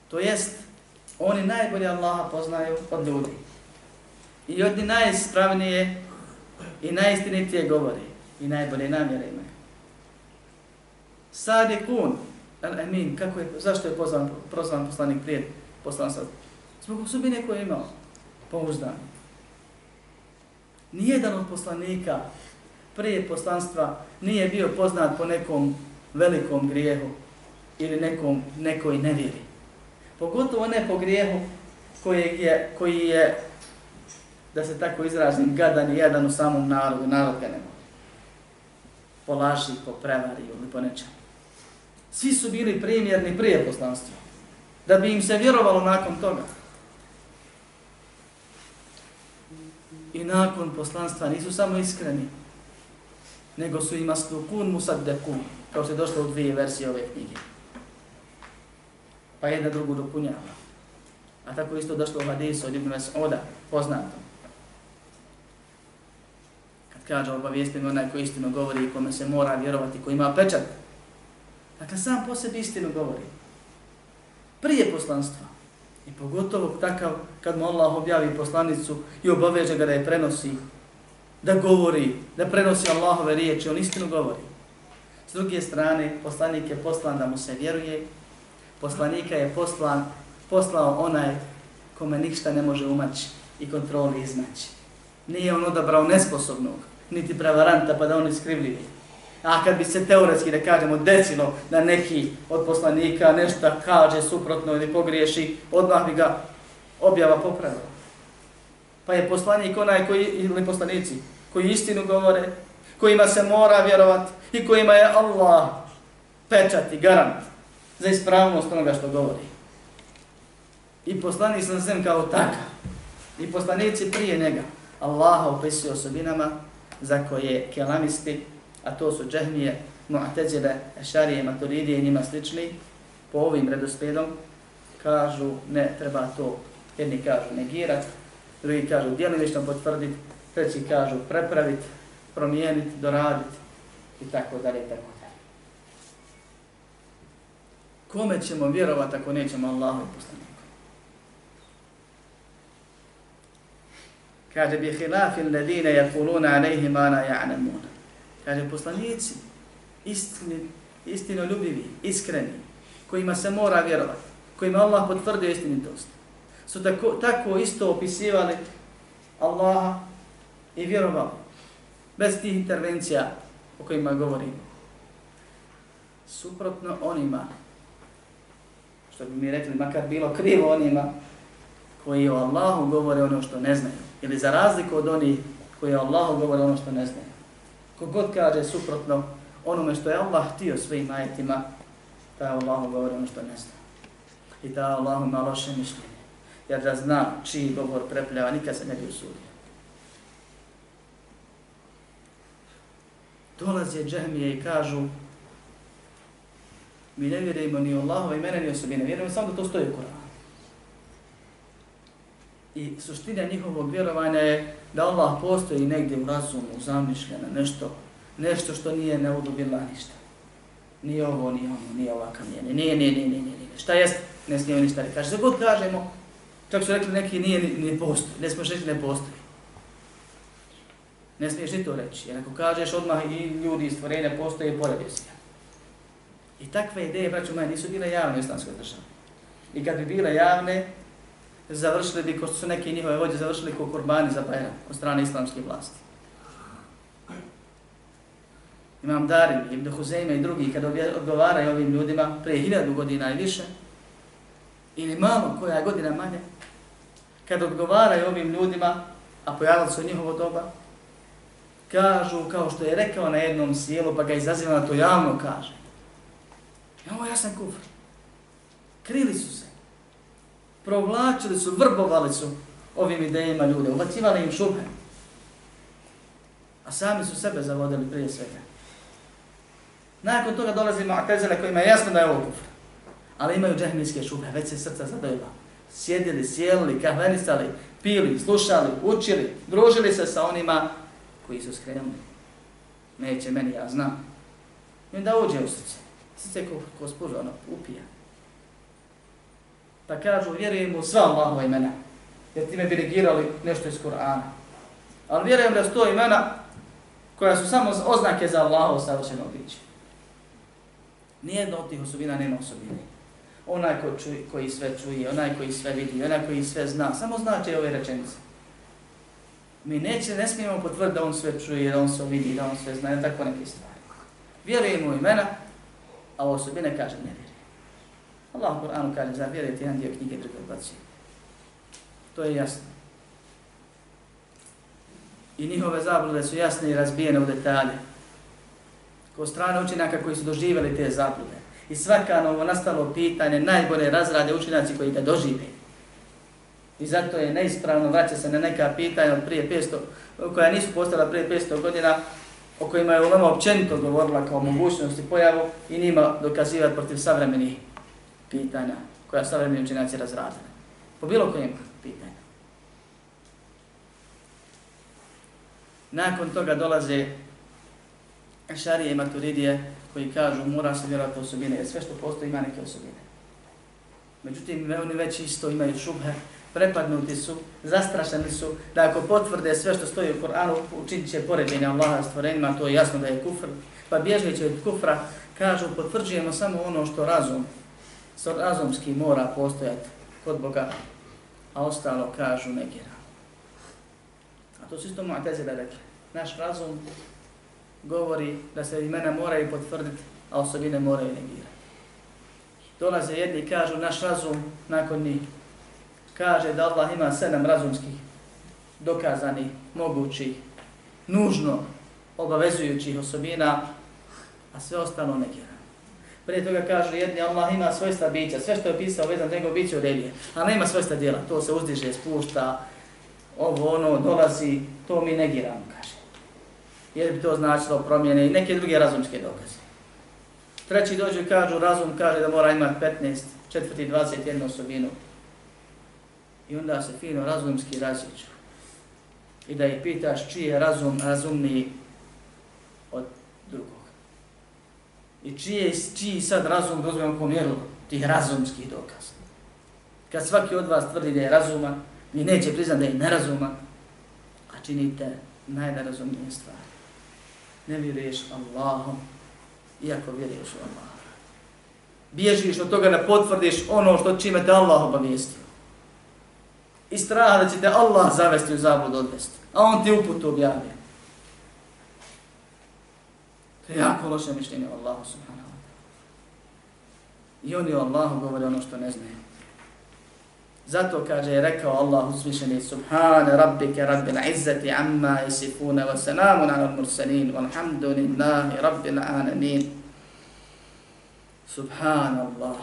To jest, oni najbolje Allaha poznaju od ljudi. I od najispravnije i najistinitije govori. I najbolje namjere imaju. Sad Al-Amin, kako je, zašto je pozvan, prozvan poslanik prije poslanstva? Zbog osobine koje je imao, pouzdan. Nijedan od poslanika prije poslanstva nije bio poznat po nekom velikom grijehu ili nekom, nekoj nevjeri. Pogotovo ne po grijehu koji je, koji je, da se tako izrazim, gadan i jedan u samom narodu, narod ga ne. Po laži, po prevari ili po nečemu. Svi su bili primjerni prije poslanstva. Da bi im se vjerovalo nakon toga. I nakon poslanstva nisu samo iskreni, nego su ima stukun musaddekun, kao se došlo u dvije versije ove knjige pa jedna drugu dopunjava. A tako isto došlo u hadisu od Ibn Mas'uda, poznato. Kad kaže obavijestim onaj koji istinu govori i kome se mora vjerovati, koji ima pečat. Dakle, sam po sebi istinu govori. Prije poslanstva. I pogotovo takav kad mu Allah objavi poslanicu i obaveže ga da je prenosi, da govori, da prenosi Allahove riječi, on istinu govori. S druge strane, poslanik je poslan da mu se vjeruje poslanika je poslan, poslao onaj kome ništa ne može umaći i kontroli izmaći. Nije on odabrao nesposobnog, niti prevaranta pa da on iskrivljivi. A kad bi se teoretski, da kažemo, desilo da neki od poslanika nešto kaže suprotno ili pogriješi, odmah bi ga objava popravila. Pa je poslanik onaj koji, ili poslanici, koji istinu govore, kojima se mora vjerovat i kojima je Allah pečat i garant za ispravnost onoga što govori. I poslanik sam sem kao takav. I poslanici prije njega. Allaha opisuje osobinama za koje kelamisti, a to su džehmije, mu'tezile, ešarije, maturidije i njima slični, po ovim redospedom kažu ne treba to, jedni kažu negirat, drugi kažu djelimično potvrdit, treći kažu prepraviti, promijeniti, doraditi i tako dalje i tako dalje. Kome ćemo vjerovati ako nećemo Allahu i poslaniku? Kaže bi hilafi alladine yakuluna alayhi ma la ya'lamun. Kaže poslanici istini istino ljubivi, iskreni, kojima se mora vjerovati, kojima Allah potvrdio istinitost. Su tako, tako isto opisivali Allaha i vjerovali bez tih intervencija o kojima govorimo. Suprotno onima, što bi mi rekli, makar bilo krivo onima, koji o Allahu govore ono što ne znaju. Ili za razliku od onih koji o Allahu govore ono što ne znaju. Kogod kaže suprotno onome što je Allah htio svojim ajetima, ta Allahu govori ono što ne zna. I da Allahu ima loše mišljenje. Jer da zna čiji govor prepljava, nikad se ne bi usudio. dolaze džahmije i kažu mi ne vjerujemo ni Allahove imena ni osobine, vjerujemo samo da to stoji u Koranu. I suština njihovog vjerovanja je da Allah postoji negdje u razumu, zamišljeno, nešto, nešto što nije neudobila ništa. Nije ovo, nije ono, nije ovakav, nije, nije, nije, nije, nije, nije, nije. Šta jest? Ne smijemo ništa reći. Kaže, god kažemo, čak su rekli neki nije, ni, ni postoji, ne smiješ reći ne postoji. Ne smiješ ni to reći. Jer ako kažeš odmah i ljudi i stvorenja postoje i poredio si I takve ideje, braću moje, nisu bile javne u islamskoj državi. I kad bi bile javne, završili bi, ko su neke njihove vođe, završili ko kurbani za Bajram od strane islamske vlasti. Imam Darim, Ibn Huzeyme i drugi, kad odgovaraju ovim ljudima pre hiljadu godina i više, ili malo koja je godina manje, kad odgovaraju ovim ljudima, a pojavili su njihovo doba, kažu kao što je rekao na jednom sjelu, pa ga izaziva na to javno kaže. Evo ja sam kufr. Krili su se. Provlačili su, vrbovali su ovim idejima ljude, ubacivali im šupe. A sami su sebe zavodili prije svega. Nakon toga dolazi Mu'tezile kojima je jasno da je ovo kufr. Ali imaju džehmijske šube, već se srca zadojila. Sjedili, sjelili, kahvenisali, pili, slušali, učili, družili se sa onima koji su skrenuli. Neće meni, ja znam. I onda uđe u srce. Srce ko, ko spuža, ono, upija da kažu, vjerujem u sva Allahova imena. Jer ti me bi negirali nešto iz Kur'ana. Ali vjerujem da su to imena koja su samo oznake za Allahovo savršeno biće. Nijedna od tih osobina nema osobine. Onaj ko čuje, koji sve čuje, onaj koji sve vidi, onaj koji sve zna, samo znači ove rečenice mi neće, ne smijemo potvrditi da on sve čuje, da on sve vidi, da on sve zna, tako neke stvari. Vjerujemo imena, a osobine kaže ne vjeruje. Allah u Kur'anu kaže za vjerujete jedan dio knjige druge odbaci. To je jasno. I njihove zablude su jasne i razbijene u detalje. Ko strane učenjaka koji su doživjeli te zablude. I svaka novo nastalo pitanje najbolje razrade učenjaci koji ga dožive. I zato je neispravno vraća se na neka pitanja od prije 500, koja nisu postala prije 500 godina, o kojima je ulema općenito govorila kao mogućnosti pojavu i nima dokazivati protiv savremenih pitanja koja savremeni učenjaci razradili. Po bilo kojem pitanju. Nakon toga dolaze šarije i maturidije koji kažu mora se vjerovati osobine, jer sve što postoji ima neke osobine. Međutim, oni već isto imaju šubhe, prepadnuti su, zastrašeni su, da ako potvrde sve što stoji u Koranu, učinit će poređenje Allaha stvorenima, to je jasno da je kufr, pa bježeći od kufra, kažu, potvrđujemo samo ono što razum, razumski mora postojati kod Boga, a ostalo kažu negira. A to su isto Mu'tazila rekli. Naš razum govori da se imena moraju potvrditi, a osobine moraju negirati. Dolaze jedni kažu naš razum nakon njih kaže da Allah ima sedam razumskih dokazanih, mogućih, nužno obavezujućih osobina, a sve ostalo negira. Prije toga kažu jedni, Allah ima svojstva bića, sve što je pisao vezan njegov biće u redu, a nema svojstva djela, to se uzdiže, spušta, ovo ono, dolazi, to mi negiramo, kaže. Jer bi to značilo promjene i neke druge razumske dokaze. Treći dođu i kažu, razum kaže da mora imati 15, četvrti, 21 osobinu. I onda se fino razumski različu. I da ih pitaš čiji je razum razumniji od drugog. I čije, čiji sad razum da po pomjeru tih razumskih dokaza. Kad svaki od vas tvrdi da je razuma, ni neće priznat da je nerazuma, a činite najnerazumnije stvari. Ne vjeruješ Allahom, iako vjeruješ u Allah. Bježiš od toga da potvrdiš ono što čime te Allah obavijestio. I straha da će te Allah zavesti u zabud odvesti. A on ti uputu objavio. To je jako loše mišljenje o Allahu subhanahu. I oni o Allahu govore ono što ne znaju. Zato kaže je rekao Allah uzvišeni Subhane rabbike rabbil izzati amma isifuna wa salamun ala mursalin walhamdulillahi rabbil alamin. Subhanallah.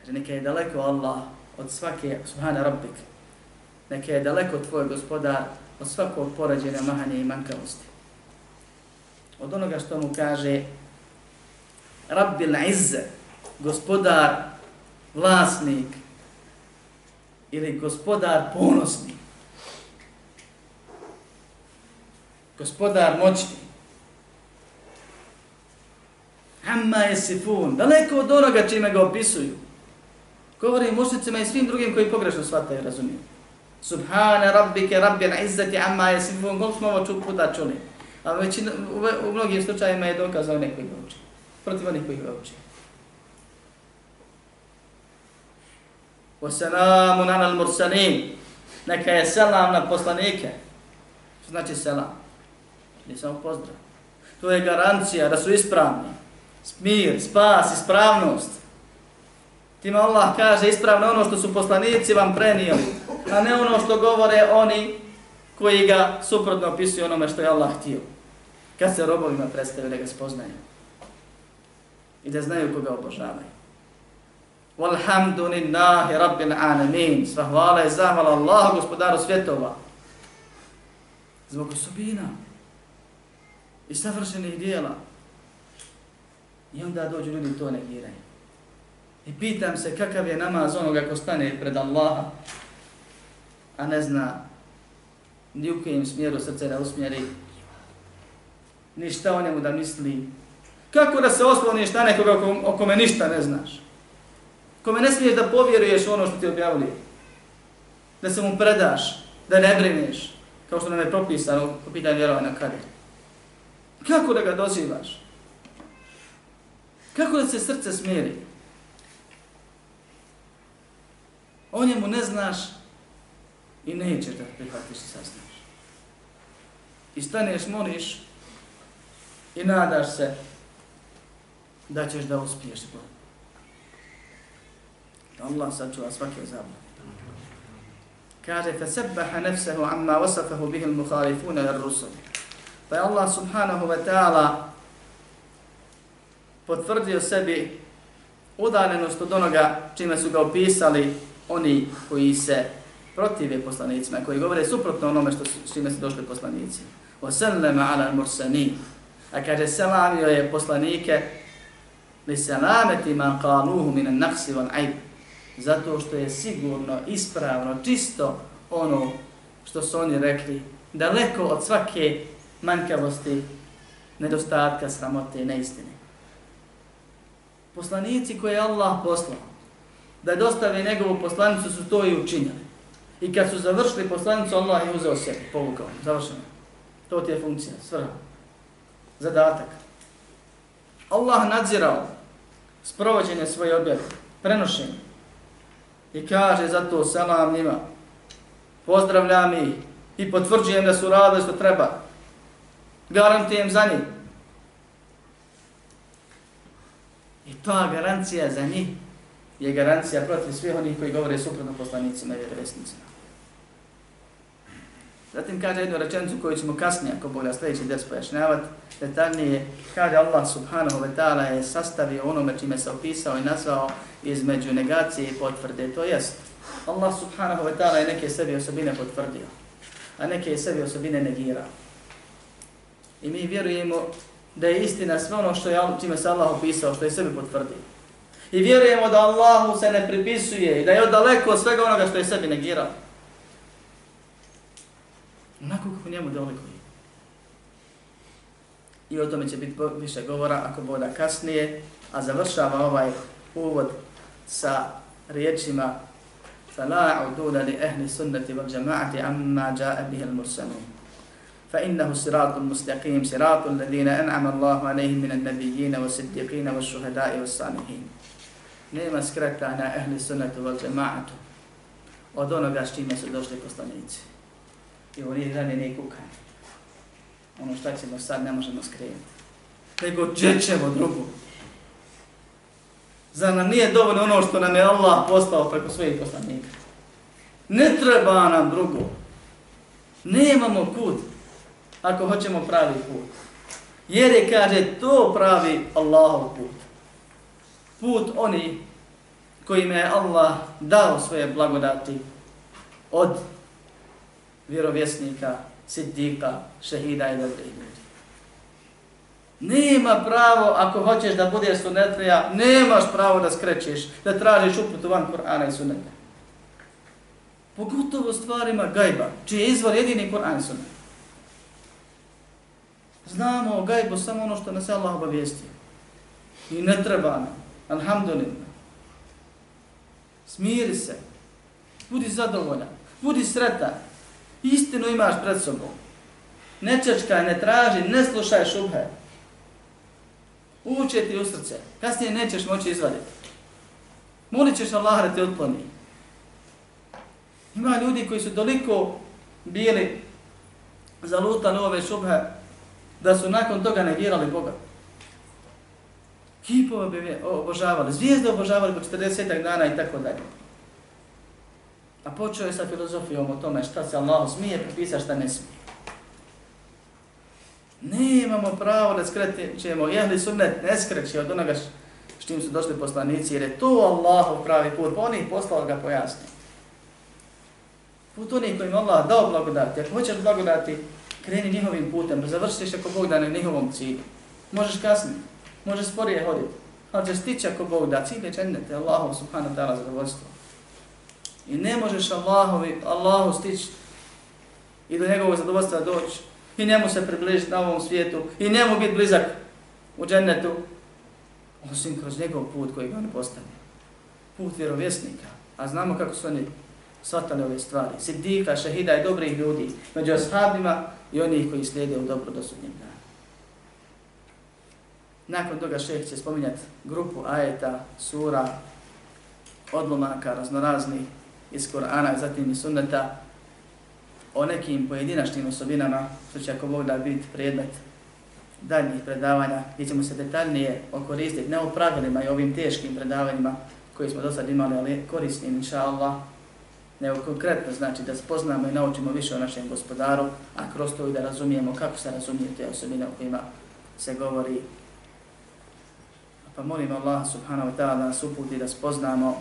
Kaže neka je daleko Allah od svake, Subhane rabbik. Neka je daleko tvoj gospodar od svakog porađenja mahanja i mankavosti. Od onoga što mu kaže Rabbil izze, gospodar, vlasnik, ili gospodar ponosni, gospodar moćni, Amma je sifun, daleko od onoga čime ga opisuju. Govori mušnicima i svim drugim koji pogrešno shvataju i razumiju. Subhane rabbike rabbil izzati amma je sifun, koliko smo ovo ču, puta čuli. A većina, u, u mnogim slučajima je dokazao neko ih uči. Protiv onih koji ga uči. Wasalamun ala al-mursalin. Neka je selam na poslanike. Što znači selam? Nije samo pozdrav. To je garancija da su ispravni. Mir, spas, ispravnost. Tima Allah kaže ispravno ono što su poslanici vam prenijeli, a ne ono što govore oni koji ga suprotno opisuje onome što je Allah htio. Kad se robovima predstavio da ga spoznaju. I da znaju koga obožavaju. Walhamdulillahi rabbil alamin. Sva hvala i zahvala Allahu gospodaru svjetova. Zbog osobina i savršenih dijela. I onda dođu ljudi to negiraju. I pitam se kakav je namaz onoga ko stane pred Allaha, a ne zna ni u kojem smjeru srce da usmjeri, ni šta o njemu da misli. Kako da se osloniš na nekoga o kome ništa ne znaš? kome ne smiješ da povjeruješ ono što ti objavili, da se mu predaš, da ne brineš, kao što nam je propisano po pitanju vjerovanja kader. Kako da ga dozivaš? Kako da se srce smiri? O njemu ne znaš i neće da prihvatiš i saznaš I staneš, moliš i nadaš se da ćeš da uspiješ. Allah sačuva svake zabune. Kaže, فَسَبَّحَ نَفْسَهُ عَمَّا وَصَفَهُ بِهِ الْمُخَالِفُونَ لِلْرُسُلِ Pa je Allah subhanahu wa ta'ala potvrdio sebi udaljenost od onoga čime su ga opisali oni koji se protive poslanicima, koji govore suprotno onome što su, čime su došli poslanici. وَسَلَّمَ عَلَى الْمُرْسَنِينَ A kaže, selamio je poslanike li selameti man qaluhu min an-naqsi wal-'ayb zato što je sigurno, ispravno, čisto ono što su oni rekli, daleko od svake manjkavosti, nedostatka, sramote i neistine. Poslanici koje je Allah poslao, da dostave njegovu poslanicu su to i učinjali. I kad su završili poslanicu, Allah je uzeo sebi, povukao, završeno. To ti je funkcija, svrha, zadatak. Allah nadzirao sprovođenje svoje objave, prenošenje, I kaže zato selam njima. Pozdravljam ih i potvrđujem da su radili što treba. Garantujem za njih. I ta garancija za njih je garancija protiv svih onih koji govore suprotno poslanicima i vjerovesnicima. Zatim kaže jednu rečenicu koju ćemo kasnije, ako bolja sljedeći des pojašnjavati, detaljnije, kaže Allah subhanahu wa ta'ala je sastavio onome čime se opisao i nazvao između negacije i potvrde. To jest, Allah subhanahu wa ta'ala je neke sebi osobine potvrdio, a neke je sebi osobine negirao. I mi vjerujemo da je istina sve ono što je čime se Allah opisao, što je sebi potvrdio. I vjerujemo da Allahu se ne pripisuje i da je daleko od svega onoga što je sebi negirao Onako kako njemu dolikuje. I o tome će biti više govora ako boda kasnije, a završava ovaj uvod sa riječima فلا عدول لأهل السنة والجماعة عما جاء به المرسلون فإنه صراط مستقيم صراط الذين أنعم الله عليهم من النبيين والصديقين والشهداء والصالحين nema skretanja ehli sunnetu wal džemaatu od onoga s čime su došli poslanici. I ovo nije dalje nije kukanje. Ono šta ćemo sad ne možemo skrenuti. Nego gdje ćemo drugu? Za nam nije dovoljno ono što nam je Allah poslao preko svojih poslanika. Ne treba nam drugo. Nemamo kud ako hoćemo pravi put. Jer je, kaže, to pravi Allahov put. Put oni kojima je Allah dao svoje blagodati od vjerovjesnika, siddika, šehida i dobrih ljudi. Nema pravo, ako hoćeš da budeš sunetlija, nemaš pravo da skrećeš, da tražiš uputu van Kur'ana i suneta. Pogotovo stvarima gajba, čiji je izvor jedini Kur'an i sunet. Znamo o gajbu samo ono što nas je Allah obavijestio. I ne treba nam. Alhamdulillah. Smiri se. Budi zadovoljan. Budi sretan. Istinu imaš pred sobom. Ne čečkaj, ne traži, ne slušaj šubhe. Uče ti u srce. Kasnije nećeš moći izvaditi. Molit ćeš Allah da te otkloni. Ima ljudi koji su toliko bili zalutani ove šubhe da su nakon toga negirali Boga. Kipove bi obožavali, zvijezde obožavali po 40 dana i tako dalje. A počeo je sa filozofijom o tome šta se Allah smije pripisa, šta ne smije. Nemamo pravo da skrećemo, jehli sunnet ne skreće od onoga s čim su došli poslanici, jer je to Allahov pravi put, pa on ih poslao ga pojasni. Put onih kojim Allah dao blagodati, ako hoćeš blagodati, kreni njihovim putem, pa završiš ako Bog da na njihovom cilju. Možeš kasnije, možeš sporije hoditi, ali ćeš stići ako Bog da, cilje je čennete, Allahu subhanahu ta'ala zadovoljstvo. I ne možeš Allahovi, Allahu stići i do njegovog zadovoljstva doći i njemu se približiti na ovom svijetu i njemu biti blizak u džennetu, osim kroz njegov put koji ga ne postane. Put vjerovjesnika. A znamo kako su oni shvatali ove stvari. Siddika, šehida i dobrih ljudi među ashabima i onih koji slijede u dobro do sudnjem dana. Nakon toga šeh će spominjati grupu ajeta, sura, odlomaka raznoraznih iz Kur'ana, zatim i sunneta o nekim pojedinačnim osobinama, što će ako Bog da biti predmet daljnjih predavanja, gdje ćemo se detaljnije okoristiti, ne o pravilima i ovim teškim predavanjima koji smo do sad imali, ali korisnim, inša Allah, nego konkretno znači da spoznamo i naučimo više o našem gospodaru, a kroz to i da razumijemo kako se razumije te osobine o kojima se govori. Pa molim Allah subhanahu wa ta'ala da nas uputi da spoznamo,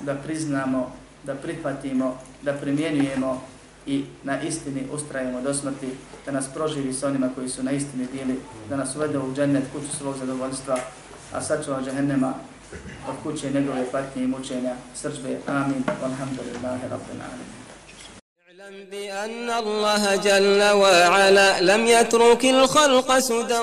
da priznamo, da prihvatimo, da primjenjujemo i na istini ustrajemo do smrti, da nas proživi s onima koji su na istini bili, da nas uvede u džennet kuću svog zadovoljstva, a sačuva džahennema od kuće njegove patnje i mučenja, srđbe. Amin. Alhamdulillahi rabbil alamin. اعلم بأن الله جل وعلا لم يترك الخلق سدى